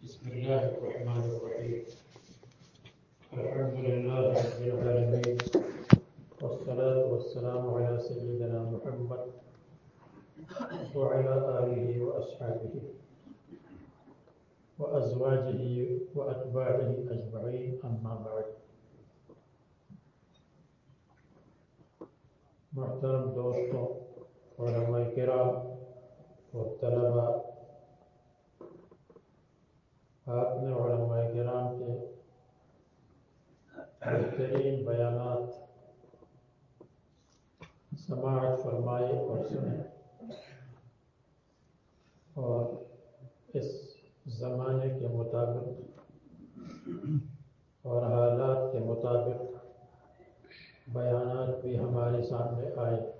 بسم الله الرحمن الرحيم. الحمد لله رب العالمين. والصلاة والسلام على سيدنا محمد وعلى آله وأصحابه وأزواجه وأتباعه أجمعين أما بعد. محترم دوستوں علماء کرام اور آپ نے علماء کرام کے بہترین بیانات سماعت فرمائے اور سنے اور اس زمانے کے مطابق اور حالات کے مطابق بیانات بھی ہمارے سامنے آئے۔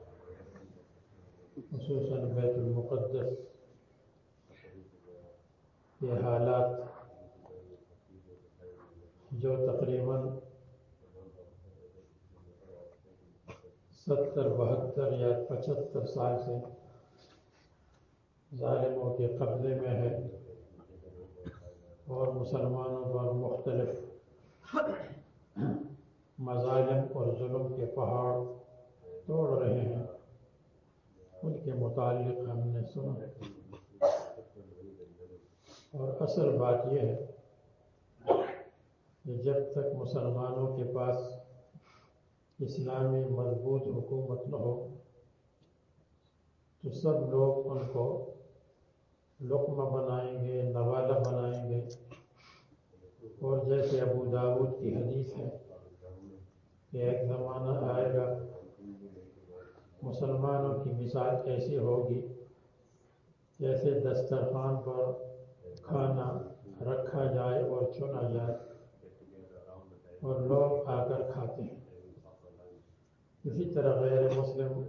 خصوصاً بیت المقدس۔ یہ حالات جو تقریباً ستر، بہتر یا پچہتر سال سے ظالموں کے قبضے میں ہے اور مسلمانوں پر مختلف مظالم اور ظلم کے پہاڑ توڑ رہے ہیں، ان کے متعلق ہم نے سنا اور اصل بات یہ ہے کہ جب تک مسلمانوں کے پاس اسلامی مضبوط حکومت نہ ہو، تو سب لوگ ان کو لقمہ بنائیں گے، نوالہ بنائیں گے۔ اور جیسے ابو داود کی حدیث ہے کہ ایک زمانہ آئے گا، مسلمانوں کی مثال ایسی ہوگی؟ جیسے دسترخوان پر کھانا رکھا جائے اور چنا جائے اور لوگ آ کر کھاتے ہیں۔ اسی طرح غیر مسلم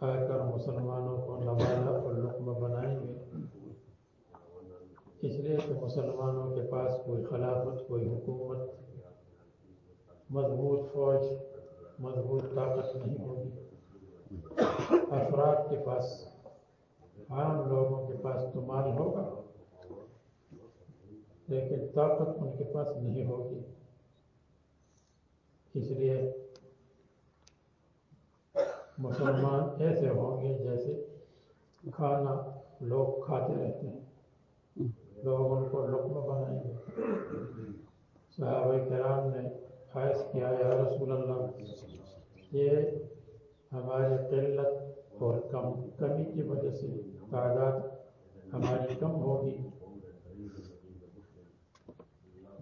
آ کر مسلمانوں کو نوالا اور لقمہ بنائیں گے۔ اس لیے کہ مسلمانوں کے پاس کوئی خلافت، کوئی حکومت، مضبوط فوج، مضبوط طاقت نہیں ہوگی۔ افراد کے پاس، عام لوگوں کے پاس تو مال ہوگا۔ لیکن طاقت ان کے پاس نہیں ہوگی۔ اس لیے مسلمان ایسے ہوں گے جیسے کھانا لوگ کھاتے رہتے ہیں۔ لوگ ان کو لقمہ بنائیں گے۔ صحابہ کرام نے خواہش کیا، یا رسول اللہ یہ ہماری قلت اور کم کمی کی وجہ سے تعداد ہماری کم ہوگی۔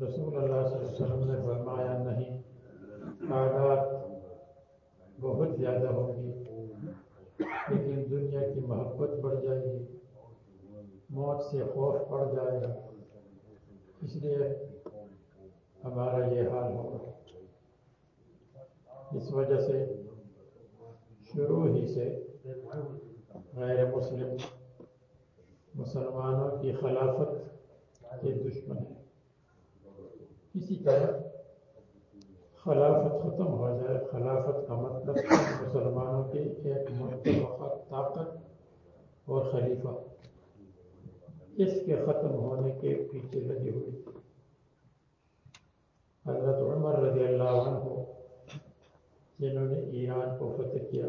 رسول اللہ صلی اللہ علیہ وسلم نے فرمایا نہیں، تعداد بہت زیادہ ہوگی، لیکن دنیا کی محبت بڑھ جائے گی، موت سے خوف پڑ جائے گا۔ اس لیے ہمارا یہ حال ہوگا۔ اس وجہ سے شروع ہی سے غیر مسلم مسلمانوں کی خلافت کے دشمن ہیں۔ کسی طرح خلافت ختم ہو جائے، خلافت کا مطلب مسلمانوں کی ایک متفقہ طاقت اور خلیفہ۔ اس کے ختم ہونے کے پیچھے لگی ہوئی۔ حضرت عمر رضی اللہ عنہ، جنہوں نے ایران کو فتح کیا،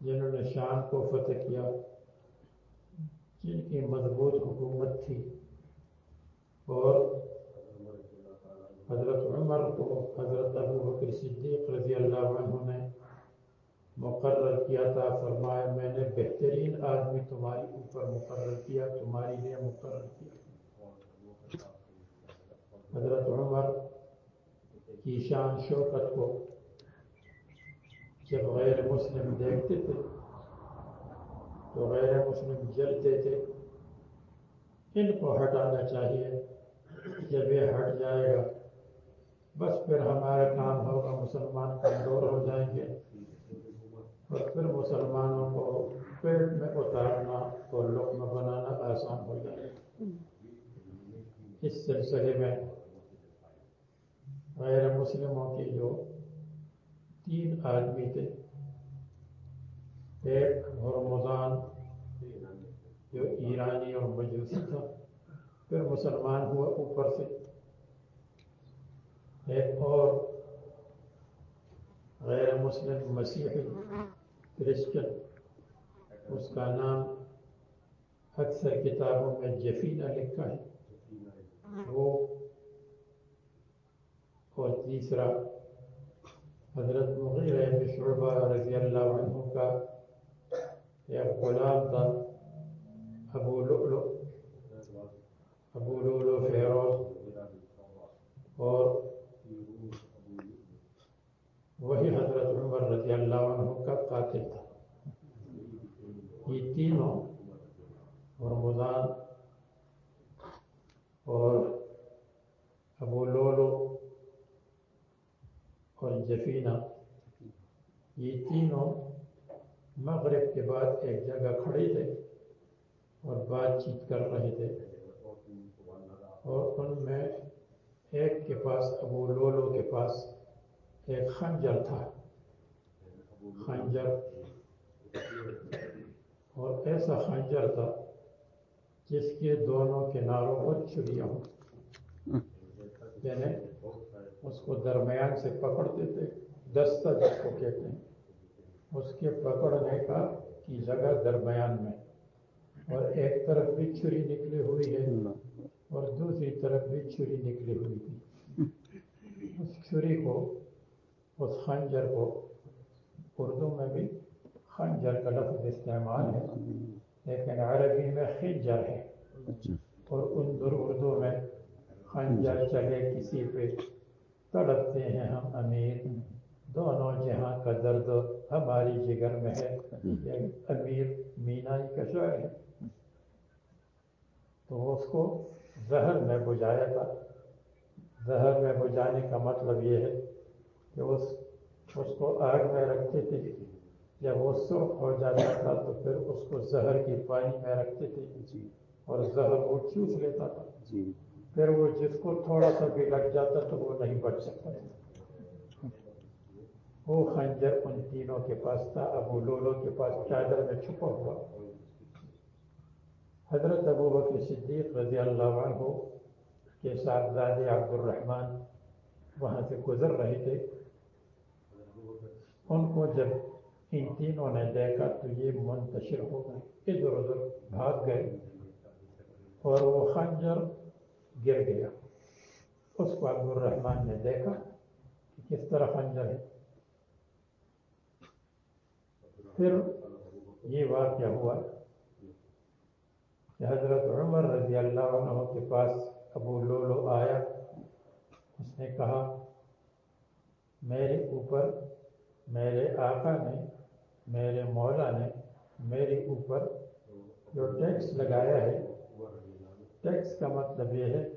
جنہوں نے شام کو فتح کیا، جن کی مضبوط حکومت تھی۔ اور حضرت عمر کو حضرت ابو بکر صدیق رضی اللہ عنہ نے مقرر کیا تھا، فرمایا میں نے بہترین آدمی تمہاری اوپر مقرر کیا، تمہاری لیے مقرر کیا۔ حضرت عمر کی شان شوکت کو جب غیر مسلم دیکھتے تھے تو غیر مسلم جلتے تھے۔ ان کو ہٹانا چاہیے۔ جب یہ ہٹ جائے گا، بس پھر ہمارا کام ہوگا، مسلمان کمزور ہو جائیں گے۔ اور پھر مسلمانوں کو پیٹ میں اتارنا اور لقمہ بنانا آسان ہو جائے۔ گا اس سلسلے میں غیر مسلموں کے جو تین آدمی تھے، ایک ہرمزان جو ایرانی اور مجوسی تھا پھر مسلمان ہوا اوپر سے ایک اور غیر مسلم مسیحی کرسچن اس کا نام اکثر کتابوں میں جفینہ لکھا ہے وہ اور تیسرا حضرت مغیر شعبہ رضی اللہ عنہ کا ایک غلام تھا ابو لؤلؤ ابو لؤلؤ فیروز اور وہی حضرت عمر رضی اللہ عنہ کا قاتل تھا یہ تینوں رمضان اور ابو لولو اور جفینہ یہ تینوں مغرب کے بعد ایک جگہ کھڑے تھے اور بات چیت کر رہے تھے۔ اور ان میں ایک کے پاس، ابو لولو کے پاس ایک خنجر تھا۔ خنجر۔ اور ایسا خنجر تھا جس کے دونوں کناروں پر چھریاں ہوں۔ یعنی اس کو درمیان سے پکڑتے تھے، دستہ جس کو کہتے ہیں۔ اس کے پکڑنے کا کی جگہ درمیان میں۔ اور ایک طرف بھی چھری نکلی ہوئی ہے اور دوسری طرف بھی چھری نکلی ہوئی تھی۔ اس چھری کو اس خنجر کو اردو میں بھی خنجر کا لفظ استعمال ہے لیکن عربی میں خنجر ہے۔ اور اندر اردو میں خنجر چلے کسی پہ تڑپتے ہیں ہم امیر۔ دونوں جہاں کا درد ہماری جگر میں ہے۔ امیر مینائی کا شعر ہے۔ تو اس کو زہر میں بجھایا تھا۔ زہر میں بجھانے کا مطلب یہ ہے کہ اس اس کو آگ میں رکھتے تھے۔ جب وہ سرخ ہو جاتا تھا تو پھر اس کو زہر کی پانی میں رکھتے تھے۔ اور زہر وہ چوس لیتا تھا۔ پھر وہ جس کو تھوڑا سا بھی لگ جاتا تو وہ نہیں بچ سکتا۔ وہ خنجر ان تینوں کے پاس تھا۔ ابو لولو کے پاس چادر میں چھپا ہوا۔ حضرت ابو بکر صدیق رضی اللہ عنہ کے ساتھ دادے عبد الرحمن وہاں سے گزر رہے تھے۔ ان کو جب ان تینوں نے دیکھا تو یہ منتشر ہو گئے، ادھر ادھر بھاگ گئے اور وہ خنجر گر گیا۔ اس کو عبد الرحمن نے دیکھا کہ کس طرح خنجر ہے۔ پھر یہ واقعہ ہوا حضرت عمر رضی اللہ عنہ کے پاس ابو لولو آیا۔ اس نے کہا، میرے اوپر، میرے آقا نے، میرے مولا نے میرے اوپر جو ٹیکس لگایا ہے، ٹیکس کا مطلب یہ ہے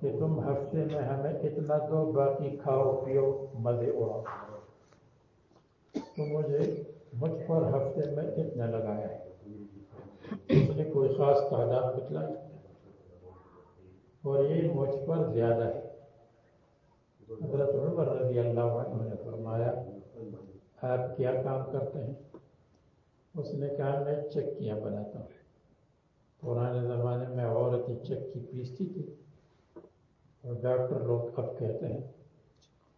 کہ تم ہفتے میں ہمیں اتنا دو باقی کھاؤ، پیو، مزے اڑاؤ۔ تو مجھے مجھ پر ہفتے میں اتنا لگایا ہے۔ اس نے کوئی خاص تعداد بتلائی؟ اور یہ مجھ پر زیادہ ہے۔ حضرت عمر رضی اللہ عنہ نے فرمایا آپ کیا کام کرتے ہیں؟ اس نے کہا میں چکیاں بناتا ہوں۔ پرانے زمانے میں عورتیں چکی پیستی تھی۔ اور ڈاکٹر لوگ اب کہتے ہیں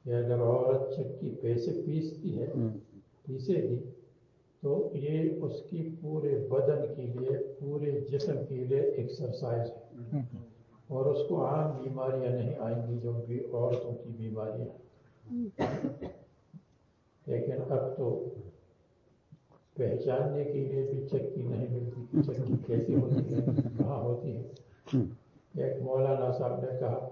کہ اگر عورت چکی پیسے پیستی ہے پیسے گی تو یہ اس کی پورے بدن کے لیے، پورے جسم کے لیے ایکسرسائز ہے۔ اور اس کو عام بیماریاں نہیں آئیں گی جو بھی عورتوں کی بیماریاں لیکن اب تو پہچاننے کے لیے بھی چکی نہیں ملتی چکی کیسی ہوتی ہے، کہاں ہوتی ہے۔ ایک مولانا صاحب نے کہا،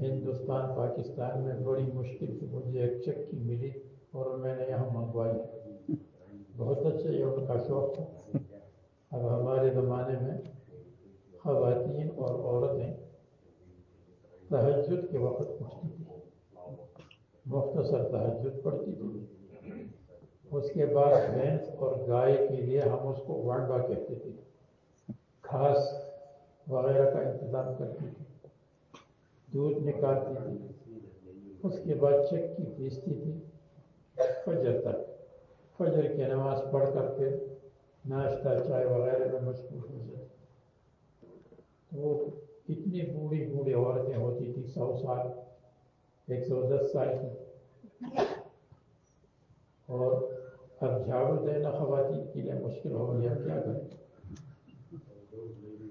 ہندوستان، پاکستان میں بڑی مشکل سے مجھے ایک چکی ملی اور میں نے یہاں منگوائی۔ بہت اچھا یہ کا شوق تھا۔ اب ہمارے زمانے میں خواتین اور عورتیں تہجد کے وقت اٹھتی تھی مختصر تہجد پڑھتی تھی اس کے بعد بھینس اور گائے کے لیے ہم اس کو وانڈا کہتے تھے۔ گھاس وغیرہ کا انتظام کرتی تھی دودھ نکالتی تھی اس کے بعد چکی پیستی تھی فجر تک۔ فجر کی نماز پڑھ کر کے ناشتہ چائے وغیرہ میں مشغول ہو جائے وہ اتنی بوڑھی بوڑھی عورتیں ہوتی تھی سو سال، ایک سو دس سال کی۔ اور اب جھاڑو دینا خواتین کے لیے مشکل ہو گیا، کیا کریں؟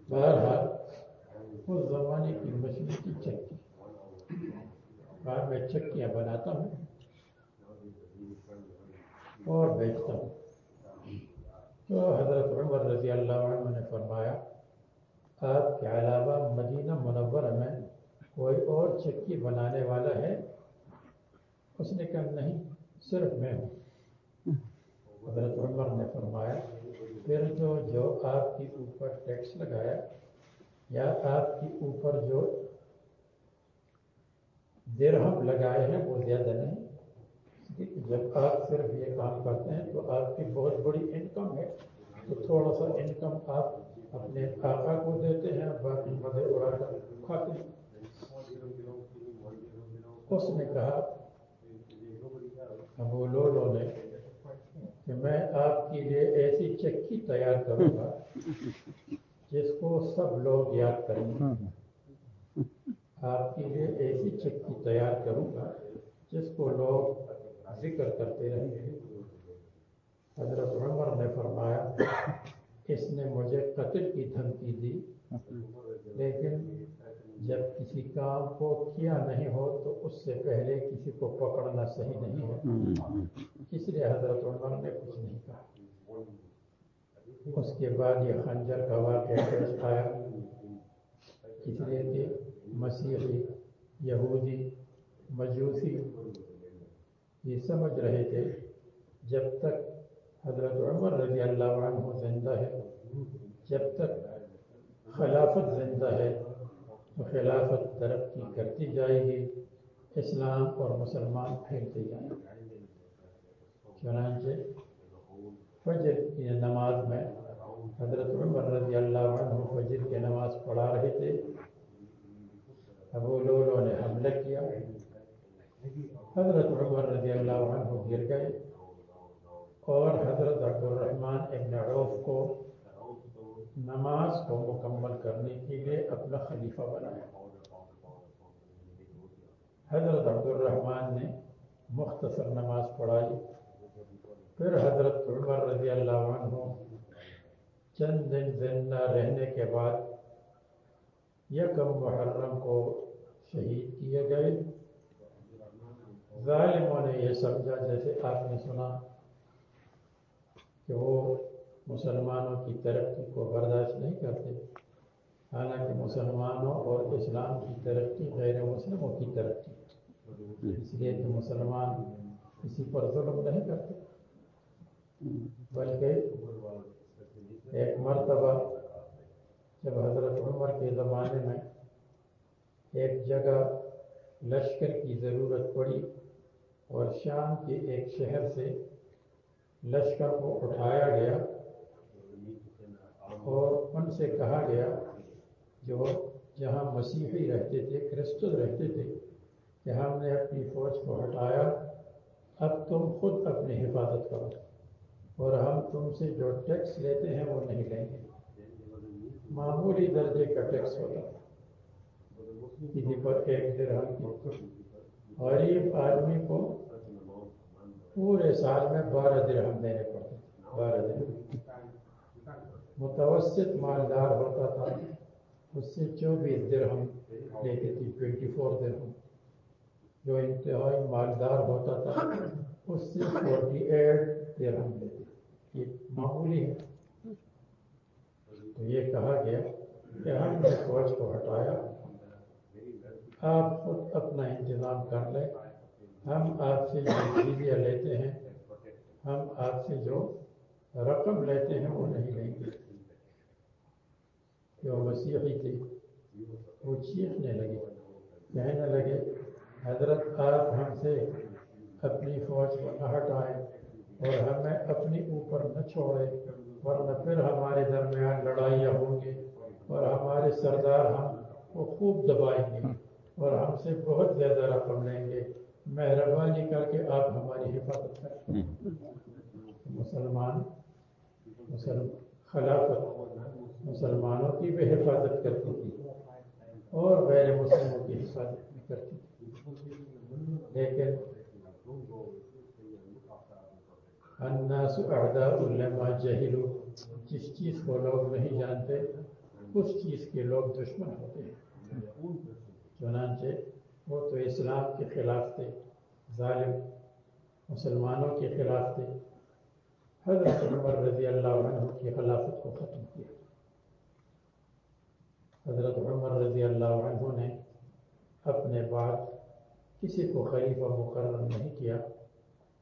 بہرحال، اس زمانے کی مشین کی چکی۔ بعد میں چکیاں بناتا ہوں۔ اور بیچتا ہوں۔ تو حضرت عمر رضی اللہ عنہ نے فرمایا، آپ کے علاوہ مدینہ منورہ میں کوئی اور چکی بنانے والا ہے؟ اس نے کہا، نہیں، صرف میں ہوں۔ حضرت عمر نے فرمایا، پھر جو جو آپ کے اوپر ٹیکس لگایا، یا آپ کے اوپر جو درہم لگائے ہیں، وہ زیادہ نہیں؟ جب آپ صرف یہ کام کرتے ہیں تو آپ کی بہت بڑی انکم ہے، تو تھوڑا سا انکم آپ اپنے آقا کو دیتے ہیں، باقی مدے اڑا کر کھاتے ہیں۔ اس نے کہا ابو لولو نے کہ میں آپ کے لیے ایسی چکی تیار کروں گا جس کو سب لوگ یاد کریں گے۔ آپ کے لیے ایسی چکی تیار کروں گا جس کو لوگ ذکر کرتے رہیں گے حضرت عمر نے فرمایا، اس نے مجھے قتل کی دھمکی دی، لیکن جب کسی کام کو کیا نہیں ہو تو اس سے پہلے کسی کو پکڑنا صحیح نہیں ہے اس لیے حضرت عمر نے کچھ نہیں کہا۔ اس کے بعد یہ خنجر کا واقعہ پیش آیا۔ اس لیے کہ مسیحی، یہودی، مجوسی یہ سمجھ رہے تھے جب تک حضرت عمر رضی اللہ عنہ زندہ ہے، جب تک خلافت زندہ ہے تو خلافت ترقی کرتی جائے گی، اسلام اور مسلمان پھیلتے جائیں گے۔ چنانچہ فجر کی نماز میں حضرت عمر رضی اللہ عنہ فجر کی نماز پڑھا رہے تھے۔ ابو لولو نے حملہ کیا۔ حضرت عمر رضی اللہ عنہ گر گئے اور حضرت عبد الرحمن ابن عوف کو نماز کو مکمل کرنے کے لیے اپنا خلیفہ بنایا۔ حضرت عبد الرحمن نے مختصر نماز پڑھائی۔ پھر حضرت عمر رضی اللہ عنہ چند دن زندہ رہنے کے بعد یکم محرم کو شہید کیے گئے۔ ظالموں نے یہ سمجھا، جیسے آپ نے سنا کہ وہ مسلمانوں کی ترقی کو برداشت نہیں کرتے۔ حالانکہ مسلمانوں اور اسلام کی ترقی غیر مسلموں کی ترقی۔ اس لیے کہ مسلمان کسی پر ظلم نہیں کرتے۔ بلکہ ایک مرتبہ جب حضرت عمر کے زمانے میں ایک جگہ لشکر کی ضرورت پڑی اور شام کے ایک شہر سے لشکر کو اٹھایا گیا اور ان سے کہا گیا جو جہاں مسیحی رہتے تھے، کرسچن رہتے تھے، کہ ہم نے اپنی فوج کو ہٹایا، اب تم خود اپنی حفاظت کرو اور ہم تم سے جو ٹیکس لیتے ہیں وہ نہیں لیں گے۔ معمولی درجے کا ٹیکس ہوتا۔ کسی پر ایک درہم کی غریب آدمی کو پورے سال میں بارہ درہم دینے پڑتے بارہ درہم۔ متوسط مالدار ہوتا تھا، اس سے چوبیس درہم لیتے تھی ٹوینٹی فور درہم۔ جو انتہائی مالدار ہوتا تھا، اس سے فورٹی ایٹ درہم لیتے یہ معمولی ہے۔ تو یہ کہا گیا کہ ہم نے فوج کو ہٹایا آپ خود اپنا انتظام کر لیں۔ ہم آپ سے جو جزیہ لیتے ہیں، ہم آپ سے جو رقم لیتے ہیں، وہ نہیں لیں گے۔ جو مسیحی تھے، وہ چیخنے لگے، کہنے لگے، حضرت آپ ہم سے اپنی فوج کو نہ ہٹائیں اور ہمیں اپنی اوپر نہ چھوڑے ورنہ پھر ہمارے درمیان لڑائیاں ہوں گی اور ہمارے سردار ہم کو خوب دبائیں گے۔ اور ہم سے بہت زیادہ رقم لیں گے۔ مہربانی کر کے آپ ہماری حفاظت کریں۔ مسلمان مسلم خلافت مسلمانوں کی بھی حفاظت کرتی تھی اور غیر مسلموں کی حفاظت بھی کرتی تھی۔ لیکن الناس اعداء لما جہلو جس چیز کو لوگ نہیں جانتے اس چیز کے لوگ دشمن ہوتے ہیں۔ چنانچہ وہ تو اسلام کے خلاف تھے، ظالم، مسلمانوں کے خلاف تھے۔ حضرت عمر رضی اللہ عنہ کی خلافت کو ختم کیا۔ حضرت عمر رضی اللہ عنہ نے اپنے بعد کسی کو خلیفہ مقرر نہیں کیا،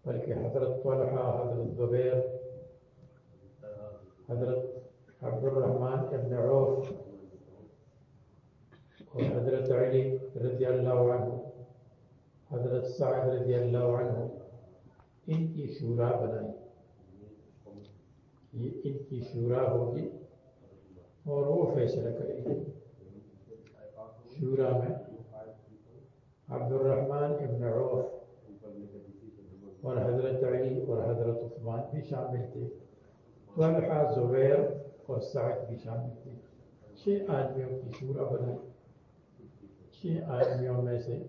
بلکہ حضرت طلحہ، حضرت زبیر، حضرت عبد الرحمن ابن عوف اور حضرت علی رضی اللہ عنہ حضرت سعد رضی اللہ عنہ ان کی شورا بنائی یہ ان کی شورا ہوگی اور وہ فیصلہ کرے گی شورا میں عبد الرحمن ابن عوف. اور حضرت علی اور حضرت عثمان بھی شامل تھے طلحہ زبیر اور سعد بھی شامل تھے چھ آدمیوں کی شورا بنائی چھ آدمیوں میں سے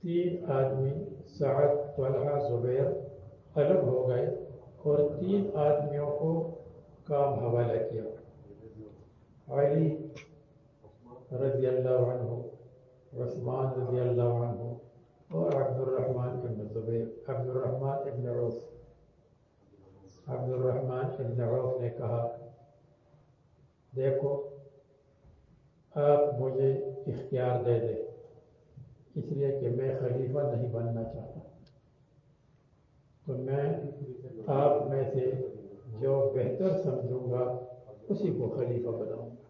تین آدمی سعد، طلحہ، زبیر الگ ہو گئے اور تین آدمیوں کو کام حوالہ کیا۔ علی رضی اللہ عنہ، عثمان رضی اللہ عنہ اور عبد الرحمن ابن زبیر۔ عبد الرحمن ابن عوف۔ عبد الرحمن ابن عوف نے کہا، دیکھو آپ مجھے اختیار دے دیں۔ اس لیے کہ میں خلیفہ نہیں بننا چاہتا۔ تو میں آپ میں سے جو بہتر سمجھوں گا، اسی کو خلیفہ بناؤں گا۔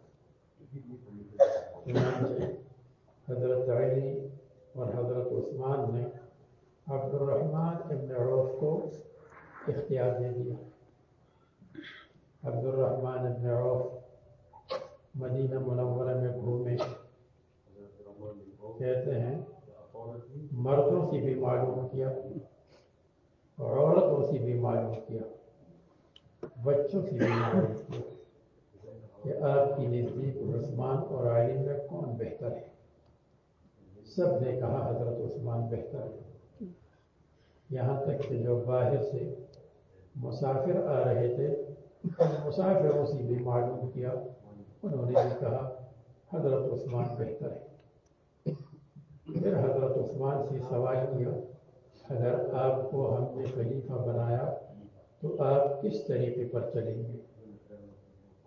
حضرت علی اور حضرت عثمان نے عبد الرحمن ابن عوف کو اختیار دے دیا۔ عبد الرحمن ابن عوف مدینہ منورہ میں گھومے۔ کہتے ہیں، مردوں سے بھی معلوم کیا اور عورتوں سے بھی معلوم کیا، بچوں سے بھی معلوم کیا کہ آپ کی نزدیک عثمان اور عالم میں کون بہتر ہے۔ سب نے کہا، حضرت عثمان بہتر ہے۔ یہاں تک کہ جو باہر سے مسافر آ رہے تھے، مسافروں سے بھی معلوم کیا انہوں نے بھی کہا، حضرت عثمان بہتر ہے۔ پھر حضرت عثمان سے سوال کیا اگر آپ کو ہم نے خلیفہ بنایا تو آپ کس طریقے پر چلیں گے؟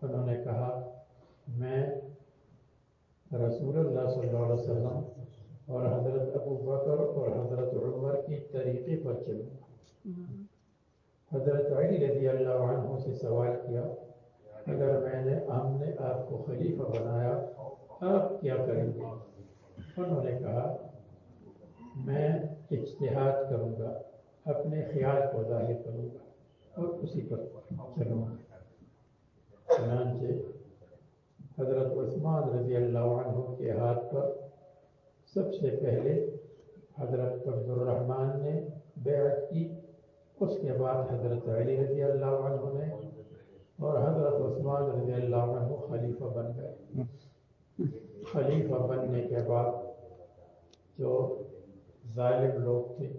انہوں نے کہا، میں رسول اللہ صلی اللہ علیہ وسلم اور حضرت ابو بکر اور حضرت عمر کی طریقے پر چلوں۔ گا حضرت علی رضی اللہ عنہ سے سوال کیا اگر میں نے ہم نے آپ کو خلیفہ بنایا، آپ کیا کریں گے؟ انہوں نے کہا، میں اجتہاد کروں گا، اپنے خیال کو ظاہر کروں گا اور اسی پر چلوں گا۔ چنانچہ حضرت عثمان رضی اللہ عنہ کے ہاتھ پر سب سے پہلے حضرت عبد الرحمن نے بیعت کی، اس کے بعد حضرت علی رضی اللہ عنہ نے اور حضرت عثمان رضی اللہ عنہ خلیفہ بن گئے۔ خلیفہ بننے کے بعد جو ظالم لوگ تھے،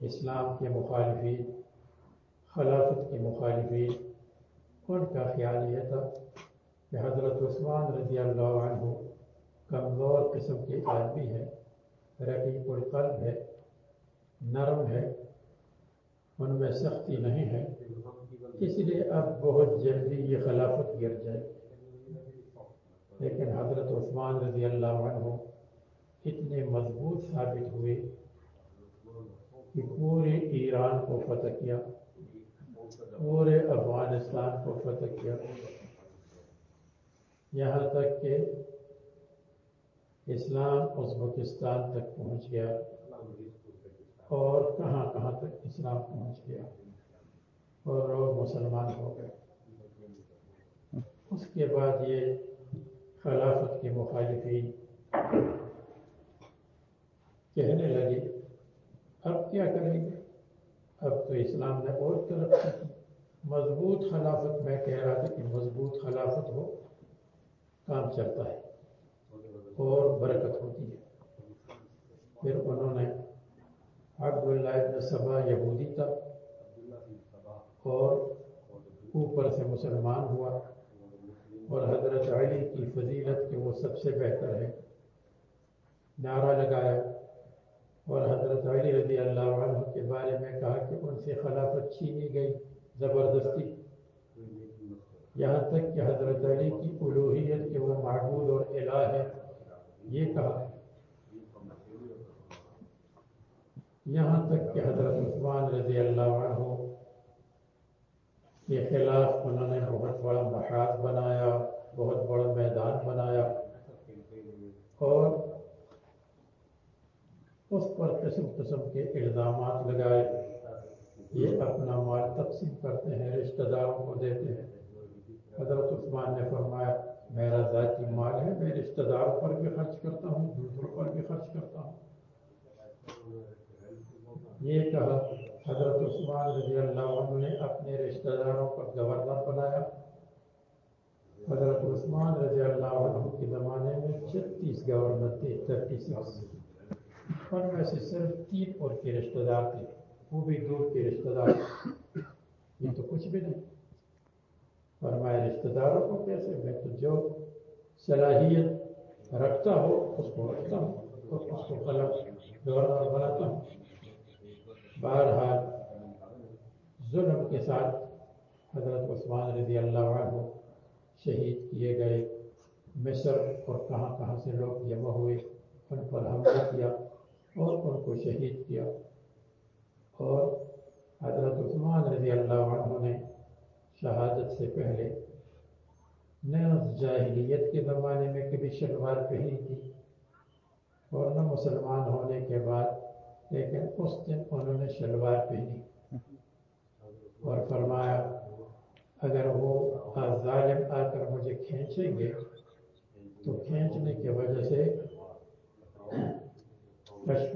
اسلام کے مخالفین، خلافت کے مخالفین، ان کا خیال یہ تھا کہ حضرت عثمان رضی اللہ عنہ کمزور قسم کے آدمی ہے رقیق القلب ہے، نرم ہے، ان میں سختی نہیں ہے۔ اس لیے اب بہت جلدی یہ خلافت گر جائے۔ لیکن حضرت عثمان رضی اللہ عنہ اتنے مضبوط ثابت ہوئے کہ پورے ایران کو فتح کیا، پورے افغانستان کو فتح کیا۔ یہاں تک کہ اسلام ازبکستان تک پہنچ گیا اور کہاں کہاں تک اسلام پہنچ گیا۔ اور لوگ مسلمان ہو گئے۔ اس کے بعد یہ خلافت کے مخالفین کہنے لگے، اب کیا کریں گے؟ اب تو اسلام نے اور ترقی کی مضبوط خلافت، میں کہہ رہا تھا کہ مضبوط خلافت ہو، کام چلتا ہے، اور برکت ہوتی ہے۔ پھر انہوں نے عبداللہ ابن سبا یہودی تھا اور اوپر سے مسلمان ہوا اور حضرت علی کی فضیلت کے وہ سب سے بہتر ہے نعرہ لگایا اور حضرت علی رضی اللہ عنہ کے بارے میں کہا کہ ان سے خلافت چھینی گئی زبردستی۔ یہاں تک کہ حضرت علی کی الوحیت کے وہ معبود اور الہ ہے یہ کہا۔ یہاں تک کہ حضرت عثمان رضی اللہ عنہ کے خلاف انہوں نے بہت بڑا محاذ بنایا، بہت بڑا میدان بنایا۔ اور اس پر قسم قسم کے الزامات لگائے۔ یہ اپنا مال تقسیم کرتے ہیں رشتہ داروں کو دیتے ہیں۔ حضرت عثمان نے فرمایا، میرا ذاتی مال ہے، میں رشتہ داروں پر بھی خرچ کرتا ہوں، دوسروں پر بھی خرچ کرتا ہوں۔ یہ کہا حضرت عثمان رضی اللہ عنہ نے اپنے رشتہ داروں پر گورنر بنایا۔ حضرت عثمان رضی اللہ عنہ کے زمانے میں چھتیس گورنر تھے، تھرٹی سکس۔ ان میں سے صرف تین اور کے رشتہ دار تھے، وہ بھی دور کے رشتہ دار۔ یہ تو کچھ بھی نہیں۔ فرمایا، رشتہ داروں کو کیسے؟ میں تو جو صلاحیت رکھتا ہو اس کو رکھتا ہوں اور اس کو غلط گورنر بناتا ہوں۔ بہرحال ظلم کے ساتھ حضرت عثمان رضی اللہ عنہ شہید کیے گئے۔ مصر اور کہاں کہاں سے لوگ جمع ہوئے، ان پر حملہ کیا اور ان کو شہید کیا۔ اور حضرت عثمان رضی اللہ عنہ نے شہادت سے پہلے نیز جاہلیت کے زمانے میں کبھی شلوار پہنی تھی اور نہ مسلمان ہونے کے بعد لیکن اس دن انہوں نے شلوار پہنی اور فرمایا، اگر وہ ظالم آ کر مجھے کھینچیں گے، تو کھینچنے کی وجہ سے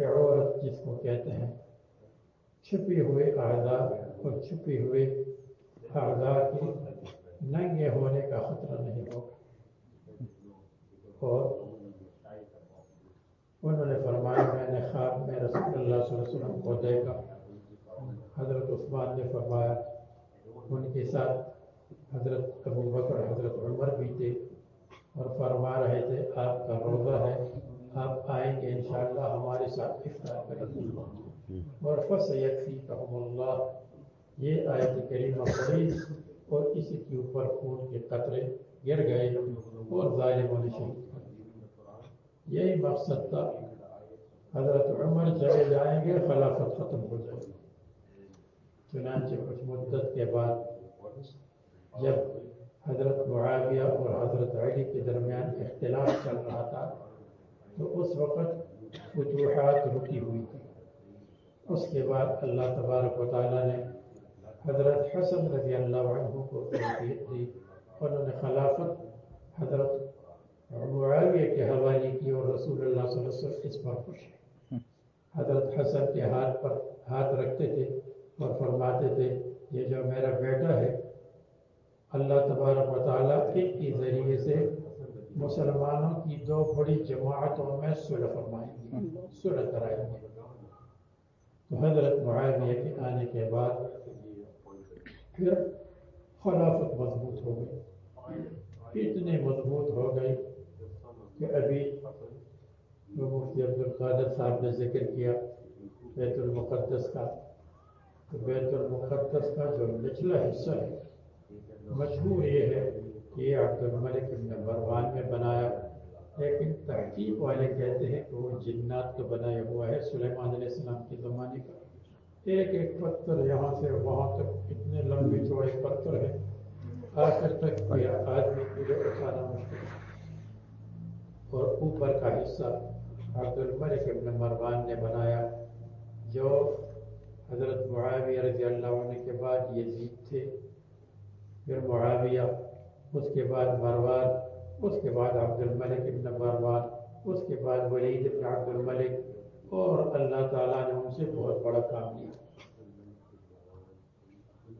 عورت جس کو کہتے ہیں، چھپی ہوئے اعداد اور چھپی ہوئے اعداد کی ننگے ہونے کا خطرہ نہیں ہو اور انہوں نے فرمایا، میں نے میں رسول اللہ صلی اللہ علیہ وسلم کو دیکھا حضرت عثمان نے فرمایا، ان کے ساتھ حضرت ابو بکر، حضرت عمر بھی تھے اور فرما رہے تھے، آپ کا روزہ ہے، آپ آئیں گے انشاءاللہ، ہمارے ساتھ افطار کریں گے۔ اور فص یکفی اللہ یہ آیت کریمہ پڑی اور اسی کے اوپر خون کے قطرے گر گئے اور ظالموں نے شہید یہی مقصد تھا حضرت عمر چلے جائیں گے، خلافت ختم ہو جائے گی۔ چنانچہ کچھ مدت کے بعد جب حضرت معاویہ اور حضرت علی کے درمیان اختلاف چل رہا تھا، تو اس وقت فتوحات رکی ہوئی تھی۔ اس کے بعد اللہ تبارک و تعالیٰ نے حضرت حسن رضی اللہ عنہ کو توفیق دی۔ انہوں نے خلافت حضرت معاویہ کے حوالے کی اور رسول اللہ صلی اللہ علیہ وسلم اس پر خوش ہیں۔ حضرت حسن کے ہاتھ پر ہاتھ رکھتے تھے اور فرماتے تھے، یہ جو میرا بیٹا ہے، اللہ تبارک و تعالیٰ کے ذریعے سے مسلمانوں کی دو بڑی جماعتوں میں صلح فرمائیں گے صلح کرائیں گے۔ تو حضرت معاویہ کے آنے کے بعد پھر خلافت مضبوط ہو گئی۔ اتنے مضبوط ہو گئی کہ ابھی جو مفتی عبد القادر صاحب نے ذکر کیا، بیت المقدس کا۔ تو بیت المقدس کا جو نچلا حصہ ہے مشہور یہ ہے کہ یہ عبد الملک ابن مروان میں بنایا۔ لیکن تحقیق والے کہتے ہیں کہ وہ جنات کا بنایا ہوا ہے سلیمان علیہ السلام کے زمانے کا۔ ایک ایک پتھر یہاں سے وہاں تک اتنے لمبے چوڑے پتھر ہیں۔ آخر تک آدمی کو اٹھانا مشکل ہے۔ اور اوپر کا حصہ عبد الملک ابن مروان نے بنایا، جو حضرت معاویہ رضی اللہ عنہ کے بعد یزید تھے، پھر معاویہ، اس کے بعد مروان، اس کے بعد عبد الملک ابن مروان، اس کے بعد ولید ابن عبد الملک، اور اللہ تعالیٰ نے ان سے بہت بڑا کام لیا۔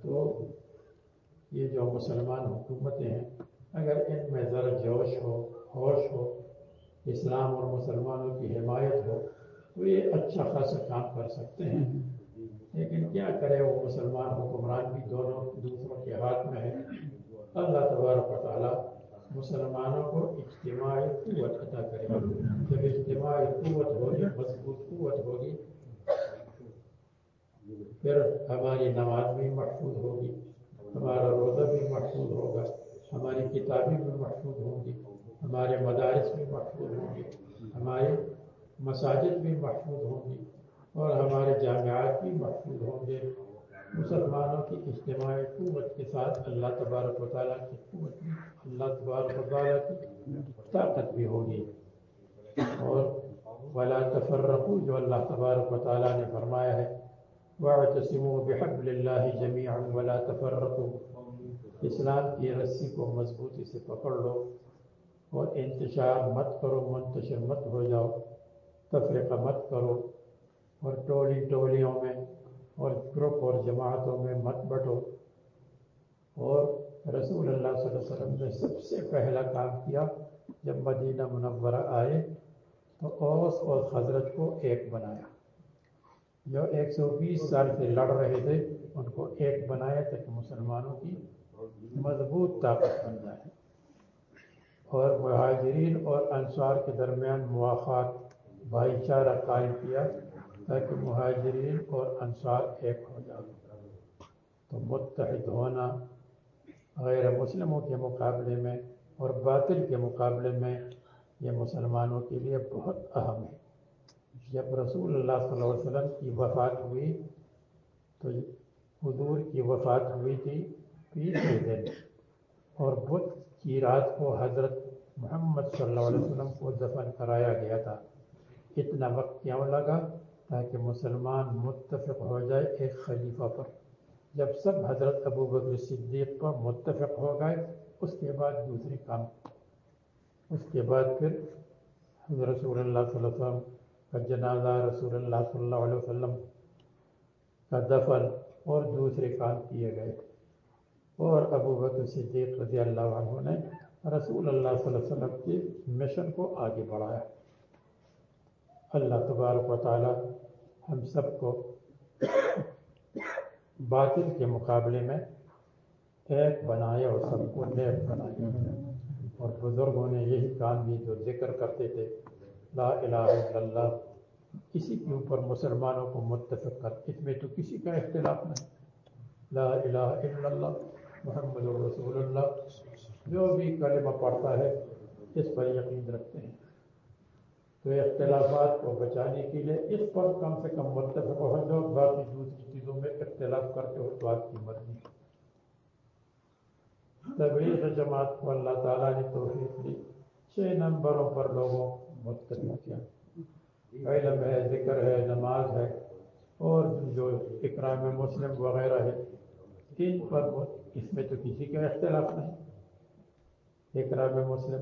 تو یہ جو مسلمان حکومتیں ہیں، اگر ان میں ذرا جوش ہو، ہوش ہو اسلام اور مسلمانوں کی حمایت ہو تو یہ اچھا خاصا کام کر سکتے ہیں۔ لیکن کیا کرے وہ مسلمان حکمران بھی دونوں دوسروں کے ہاتھ میں ہے اللہ تبارک و تعالیٰ مسلمانوں کو اجتماعی قوت عطا کرے۔ جب اجتماعی قوت ہوگی، مضبوط قوت ہوگی، پھر ہماری نماز بھی محفوظ ہوگی، ہمارا روزہ بھی محفوظ ہوگا، ہماری کتابیں بھی محفوظ ہوں گی۔ ہمارے مدارس بھی محفوظ ہوں گے، ہمارے مساجد بھی محفوظ ہوں گی اور ہمارے جامعات بھی محفوظ ہوں گے۔ مسلمانوں کی اجتماعی قوت کے ساتھ اللہ تبارک و تعالیٰ کی قوت اللہ تبارک و تعالیٰ کی طاقت بھی ہوگی۔ اور ولا تفرقو جو اللہ تبارک و تعالیٰ نے فرمایا ہے وَاعْتَسِمُوا بِحَبْلِ اللَّهِ جَمِيعًا وَلَا تَفَرَّقُوا۔ اسلام کی رسی کو مضبوطی سے پکڑ لو۔ اور انتشار مت کرو، منتشر مت ہو جاؤ، تفریقہ مت کرو اور ٹولی ٹولیوں میں اور گروپ اور جماعتوں میں مت بٹو اور رسول اللہ صلی اللہ علیہ وسلم نے سب سے پہلا کام کیا، جب مدینہ منورہ آئے تو اوس اور حضرت کو ایک بنایا۔ جو ایک سو بیس سال سے لڑ رہے تھے، ان کو ایک بنایا تاکہ مسلمانوں کی مضبوط طاقت بن جائے۔ اور مہاجرین اور انصار کے درمیان مواقع بھائی چارہ قائم کیا تاکہ مہاجرین اور انصار ایک ہو جائے۔ تو متحد ہونا غیر مسلموں کے مقابلے میں اور باطل کے مقابلے میں یہ مسلمانوں کے لیے بہت اہم ہے۔ جب رسول اللہ صلی اللہ علیہ وسلم کی وفات ہوئی تو حضور کی وفات ہوئی تھی پیر کے دن اور بدھ کی رات کو حضرت محمد صلی اللہ علیہ وسلم کو دفن کرایا گیا تھا۔ اتنا وقت کیوں لگا؟ تاکہ مسلمان متفق ہو جائے ایک خلیفہ پر۔ جب سب حضرت ابو بکر صدیق پر متفق ہو گئے، اس کے بعد دوسری کام۔ اس کے بعد پھر رسول اللہ صلی اللہ علیہ وسلم کا جنازہ، رسول اللہ صلی اللہ علیہ وسلم کا دفن اور دوسرے کام کیے گئے۔ اور ابو بکر صدیق رضی اللہ عنہ نے رسول اللہ صلی اللہ علیہ وسلم کی مشن کو آگے بڑھایا۔ اللہ تبارک و تعالی ہم سب کو باطل کے مقابلے میں ایک بنائے اور سب کو نیک بنائے۔ اور بزرگوں نے یہی کام بھی جو ذکر کرتے تھے، لا الہ الا اللہ، کسی کے اوپر مسلمانوں کو متفق کر، اس میں تو کسی کا اختلاف نہیں۔ لا الہ الا اللہ، محمد رسول اللہ جو بھی کلمہ پڑھتا ہے، اس پر یقین رکھتے ہیں۔ تو اختلافات کو بچانے کے لیے اس پر کم سے کم متفق ہو جاؤ باقی دوسری چیزوں میں اختلاف کرتے ہو تو آپ کی مرضی۔ تبلیغ جماعت کو اللہ تعالیٰ نے توفیق دی۔ چھ نمبروں پر لوگوں متفق کیا۔ علم ہے، ذکر ہے، نماز ہے۔ اور جو اکرام مسلم وغیرہ ہے تین پر اس میں تو کسی کا اختلاف نہیں۔ اکرام مسلم۔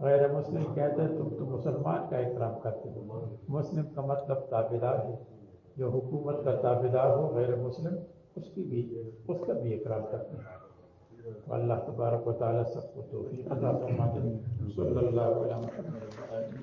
غیر مسلم کہتے ہیں، تم تو مسلمان کا اقرار کرتے ہو۔ مسلم کا مطلب تابدار ہے۔ جو حکومت کا تابدار ہو، غیر مسلم، اس کی بھی، اس کا بھی اقرار کرتے ہیں۔ اللہ تبارک و تعالیٰ سب کو توفیق عطا صلی اللہ علیہ وسلم۔